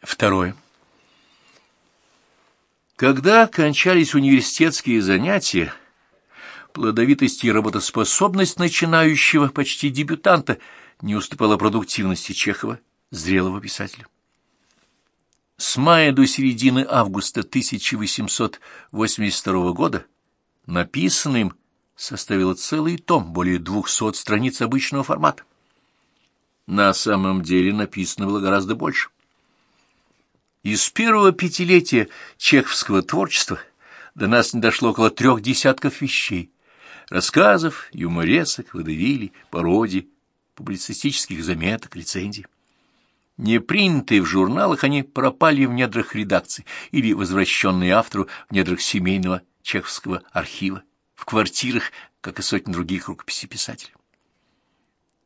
Второе. Когда кончались университетские занятия, плодовитость и работоспособность начинающего, почти дебютанта, не уступала продуктивности Чехова, зрелого писателя. С мая до середины августа 1882 года написанный им составило целый том, более двухсот страниц обычного формата. На самом деле написано было гораздо больше. Из первого пятилетия чеховского творчества до нас не дошло около трех десятков вещей. Рассказов, юморесок, водевилей, пародий, публицистических заметок, рецензий. Не принятые в журналах, они пропали в недрах редакций или возвращенные автору в недрах семейного чеховского архива, в квартирах, как и сотни других рукописей писателей.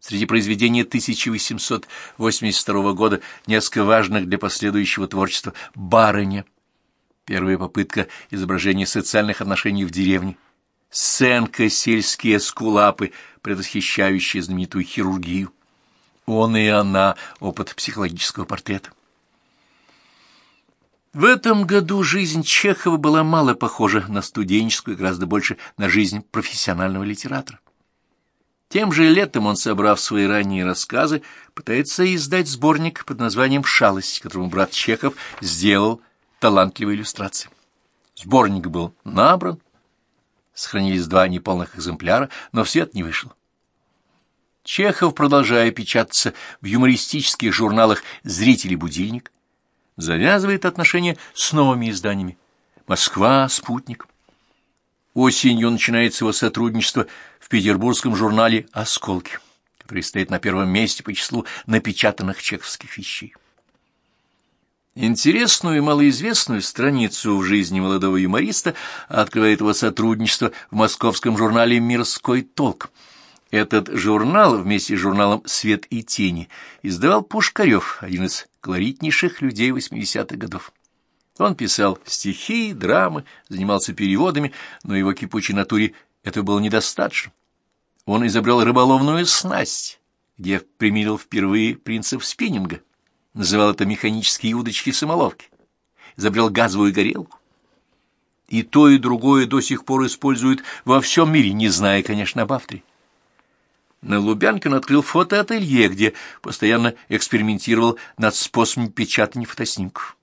Среди произведений 1882 года несколько важных для последующего творчества. «Барыня», первая попытка изображения социальных отношений в деревне, сценка. «Сельские скулапы», предвосхищающие знаменитую хирургию, он и она — опыт психологического портрета. В этом году жизнь Чехова была мало похожа на студенческую, гораздо больше на жизнь профессионального литератора. Тем же летом он, собрав свои ранние рассказы, пытается издать сборник под названием «Шалость», которому брат Чехов сделал талантливые иллюстрации. Сборник был набран, сохранились два неполных экземпляра, но в свет не вышел. Чехов, продолжая печататься в юмористических журналах «Зритель и будильник», завязывает отношения с новыми изданиями «Москва», «Спутник». Осенью начинается его сотрудничество в петербургском журнале «Осколки», который стоит на первом месте по числу напечатанных чеховских вещей. Интересную и малоизвестную страницу в жизни молодого юмориста открывает его сотрудничество в московском журнале «Мирской толк». Этот журнал вместе с журналом «Свет и тени» издавал Пушкарев, один из колоритнейших людей 80-х годов. Он писал стихи, драмы, занимался переводами, но его кипучей натуре этого было недостаточно. Он изобрел рыболовную снасть, где примирил впервые принцип спиннинга, называл это механические удочки-самоловки, изобрел газовую горелку. И то, и другое до сих пор используют во всем мире, не зная, конечно, об авторе. На Лубянке он открыл фотоателье, где постоянно экспериментировал над способами печатания фотоснимков.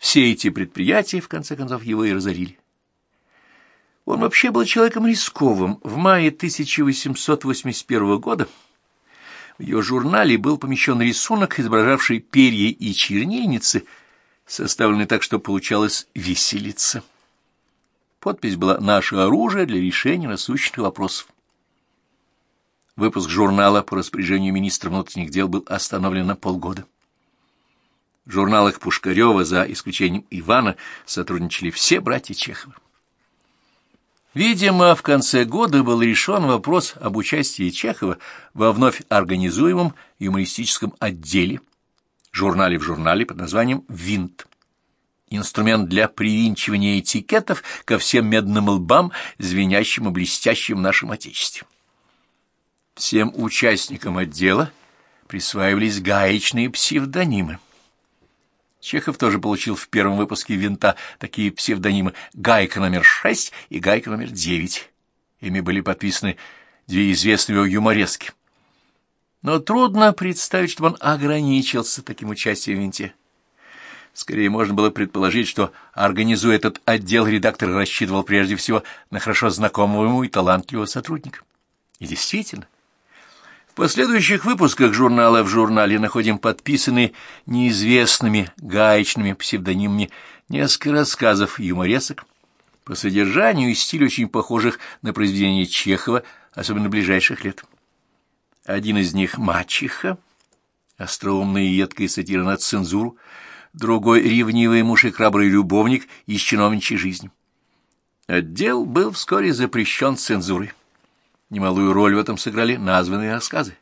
Все эти предприятия, в конце концов, его и разорили. Он вообще был человеком рисковым. В мае 1881 года в ее журнале был помещен рисунок, изображавший перья и чернильницы, составленный так, что получалось виселица. Подпись была «Наше оружие для решения насущных вопросов». Выпуск журнала по распоряжению министра внутренних дел был остановлен на полгода. В журналах Пушкарева, за исключением Ивана, сотрудничали все братья Чеховы. Видимо, в конце года был решен вопрос об участии Чехова во вновь организуемом юмористическом отделе, журнале в журнале под названием «Винт». Инструмент для привинчивания этикетов ко всем медным лбам, звенящим и блестящим в нашем Отечестве. Всем участникам отдела присваивались гаечные псевдонимы. Чехов тоже получил в первом выпуске «Винта» такие псевдонимы «Гайка номер шесть» и «Гайка номер девять». Ими были подписаны две известные юморески. Но трудно представить, что он ограничился таким участием в «Винте». Скорее, можно было предположить, что, организуя этот отдел, редактор рассчитывал прежде всего на хорошо знакомого ему и талантливого сотрудника. И действительно, в последующих выпусках журнала в журнале находим подписанные неизвестными гаечными псевдонимами несколько рассказов и юморесок, по содержанию и стилю очень похожих на произведения Чехова, особенно ближайших лет. Один из них «Мачеха», остроумная и едкая сатира на цензуру, другой — ревнивый муж и храбрый любовник из чиновничьей жизни. Отдел был вскоре запрещен цензурой. Немалую роль в этом сыграли названные рассказы.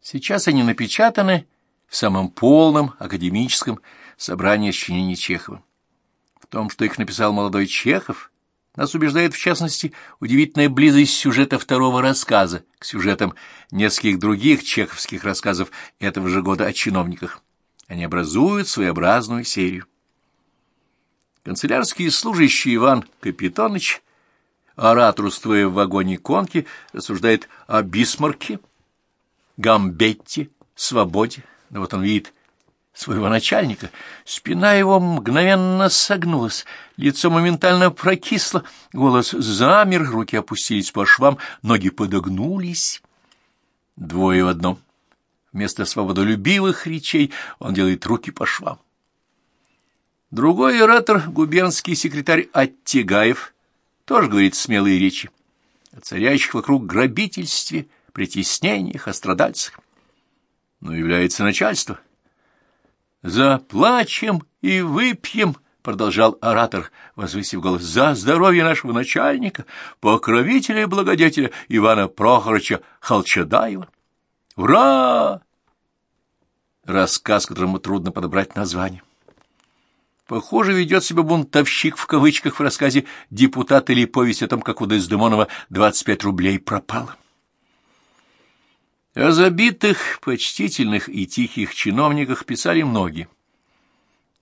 Сейчас они напечатаны в самом полном академическом собрании сочинений Чехова. В том, что их написал молодой Чехов, нас убеждает, в частности, удивительная близость сюжета второго рассказа к сюжетам нескольких других чеховских рассказов этого же года о чиновниках. Они образуют своеобразную серию. Канцелярский служащий Иван Капитоныч, ораторствуя в вагоне конки, рассуждает о Бисмарке, Гамбетте, свободе. Да вот он видит своего начальника. Спина его мгновенно согнулась, лицо моментально прокисло, голос замер, руки опустились по швам, ноги подогнулись. Двое в одном. Вместо свободолюбивых речей он делает руки по швам. Другой оратор, губернский секретарь Оттегаев, тоже говорит смелые речи о царящих вокруг грабительстве, притеснениях, о страдальцах. Но является начальство — «Заплачем и выпьем», — продолжал оратор, возвысив голос, — «за здоровье нашего начальника, покровителя и благодетеля Ивана Прохоровича Холчадаева». «Ура!» Рассказ, которому трудно подобрать название. Похоже, ведет себя бунтовщик в кавычках в рассказе «Депутат» или повесть о том, как у Дездемонова 25 рублей пропало. О забитых, почтительных и тихих чиновниках писали многие.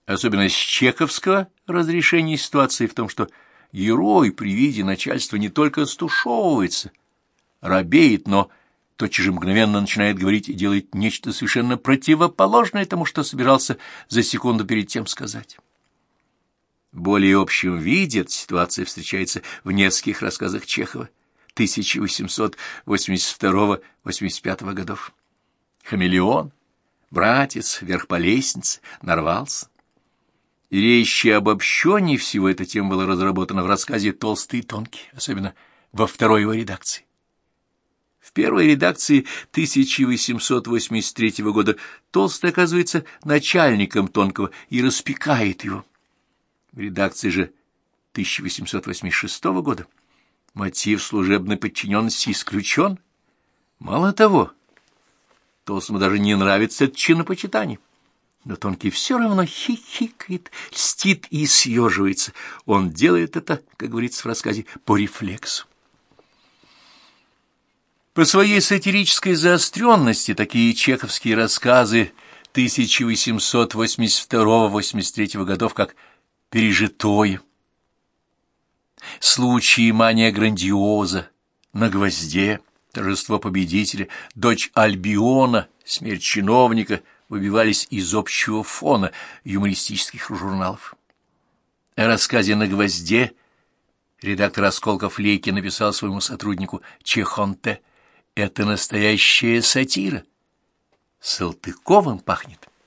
Особенность чековского разрешения ситуации в том, что герой при виде начальства не только стушевывается, робеет, но тотчас же мгновенно начинает говорить и делает нечто совершенно противоположное тому, что собирался за секунду перед тем сказать. Более общем виде эта ситуация встречается в нескольких рассказах Чехова. 1882-85 годов. Хамелеон, братец, вверх по лестнице, нарвался. Речь об обобщении всего эта тема была разработана в рассказе «Толстый и тонкий», особенно во второй его редакции. В первой редакции 1883 года Толстый оказывается начальником Тонкого и распекает его. Редакции же 1886 года Мотив служебной подчиненности исключен. Мало того, Толстому даже не нравится это чинопочитание. Но Тонкий все равно хихикает, льстит и съеживается. Он делает это, как говорится в рассказе, по рефлексу. По своей сатирической заостренности такие чеховские рассказы 1882-83 годов, как «Пережитое», Случаи мания грандиоза, на гвозде, торжество победителя, дочь Альбиона, смерть чиновника выбивались из общего фона юмористических журналов. О рассказе «На гвозде» редактор «Осколков Лейки» написал своему сотруднику Чехонте «Это настоящая сатира. Салтыковым пахнет».